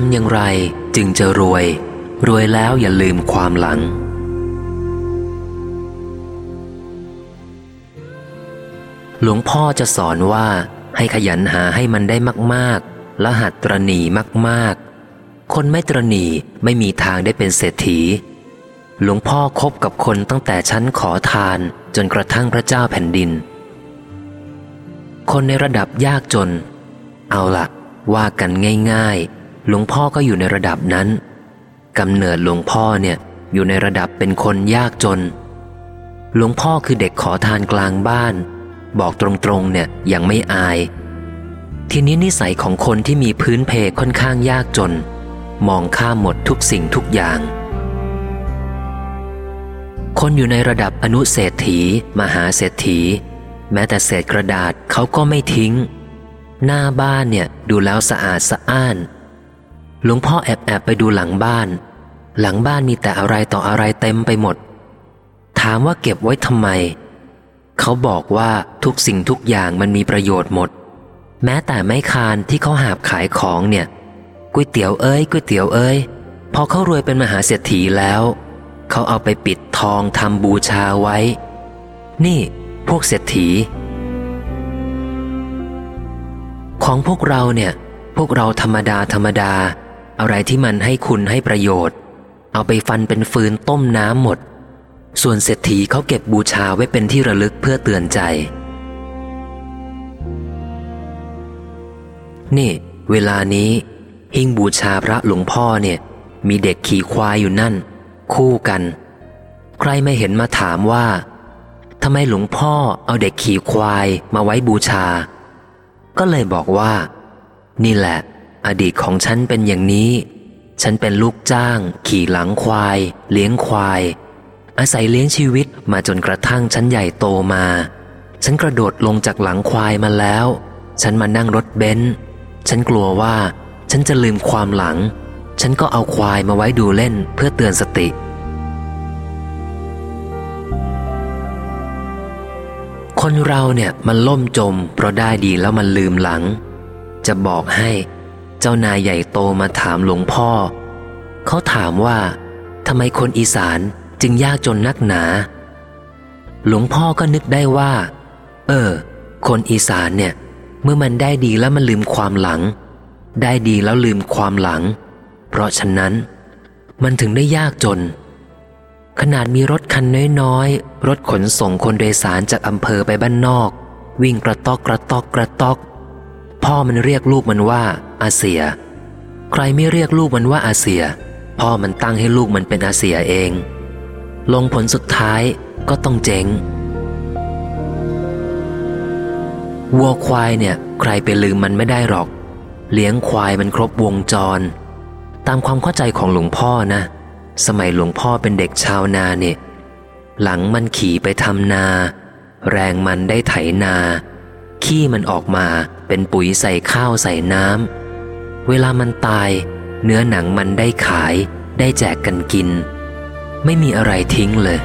ำอย่างไรจึงจะรวย รวยแล้วอย่าลืมความหลัง หลวงพ่อจะสอนว่าให้ขยันหาให้มันได้มาก ๆ และหัดตรณีมาก ๆ คนไม่ตรณีไม่มีทางได้เป็นเศรษฐี หลวงพ่อคบกับคนตั้งแต่ชั้นขอทานจนกระทั่งพระเจ้าแผ่นดิน คนในระดับยากจน เอาละว่ากันง่าย ๆ หลวงพ่อก็อยู่ในระดับนั้นกำเนิดหลวงพ่อเนี่ยอยู่ในระดับเป็นคนยากจน หลวงพ่อคือเด็กขอทานกลางบ้าน บอกตรงๆเนี่ยยังไม่อาย ทีนี้นิสัยของคนที่มีพื้นเพค่อนข้างยากจน มองข้ามหมดทุกสิ่งทุกอย่าง คนอยู่ในระดับอนุเศรษฐี มหาเศรษฐี แม้แต่เศษกระดาษเขาก็ไม่ทิ้ง หน้าบ้านเนี่ยดูแล้วสะอาดสะอ้าน หลวงพ่อแอบแอบไปดูหลังบ้าน หลังบ้านมีแต่อะไรต่ออะไรเต็มไปหมด ถามว่าเก็บไว้ทำไม เขาบอกว่าทุกสิ่งทุกอย่างมันมีประโยชน์หมด แม้แต่ไม้คานที่เขาหาบขายของเนี่ยก๋วยเตี๋ยวเอ้ยก๋วยเตี๋ยวเอ้ยพอเขารวยเป็นมหาเศรษฐีแล้ว เขาเอาไปปิดทองทำบูชาไว้ นี่ พวกเศรษฐี ของพวกเราเนี่ย พวกเราธรรมดาธรรมดา อะไรที่มันให้คุณให้ประโยชน์ เอาไปฟันเป็นฟืนต้มน้ำหมด ส่วนเศรษฐีเขาเก็บบูชาไว้เป็นที่ระลึกเพื่อเตือนใจ นี่ เวลานี้ หิ้งบูชาพระหลวงพ่อเนี่ย มีเด็กขี่ควายอยู่นั่น คู่กัน ใครไม่เห็นมาถามว่าทำไมหลวงพ่อเอาเด็กขี่ควายมาไว้บูชา ก็เลยบอกว่า นี่แหละ อดีตของฉันเป็นอย่างนี้ ฉันเป็นลูกจ้าง ขี่หลังควาย เลี้ยงควาย อาศัยเลี้ยงชีวิตมาจนกระทั่งฉันใหญ่โตมา ฉันกระโดดลงจากหลังควายมาแล้ว ฉันมานั่งรถเบนซ์ฉันกลัวว่า ฉันจะลืมความหลัง ฉันก็เอาควายมาไว้ดูเล่นเพื่อเตือนสติ คนเราเนี่ยมันล่มจม เพราะได้ดีแล้วมันลืมหลัง จะบอกให้ เจ้านายใหญ่โตมาถามหลวงพ่อ เขาถามว่าทำไมคนอีสานจึงยากจนนักหนา หลวงพ่อก็นึกได้ว่า เออ คนอีสานเนี่ย เมื่อมันได้ดีแล้วมันลืมความหลัง ได้ดีแล้วลืมความหลัง เพราะฉะนั้น มันถึงได้ยากจน ขนาดมีรถคันน้อยๆ รถขนส่งคนโดยสารจากอำเภอไปบ้านนอก วิ่งกระตอกกระตอกกระตอก พ่อมันเรียกลูกมันว่า อาเซีย ใครไม่เรียกลูกมันว่าอาเซีย พ่อมันตั้งให้ลูกมันเป็นอาเซียเอง ลงผลสุดท้ายก็ต้องเจ๊งวัวควายเนี่ยใครไปลืมมันไม่ได้หรอก เลี้ยงควายมันครบวงจร ตามความเข้าใจของหลวงพ่อนะ สมัยหลวงพ่อเป็นเด็กชาวนาเนี่ยหลังมันขี่ไปทำนา แรงมันได้ไถนา ขี้มันออกมาเป็นปุ๋ยใส่ข้าวใส่น้ำ เวลามันตาย เนื้อหนังมันได้ขาย ได้แจกกันกิน ไม่มีอะไรทิ้งเลย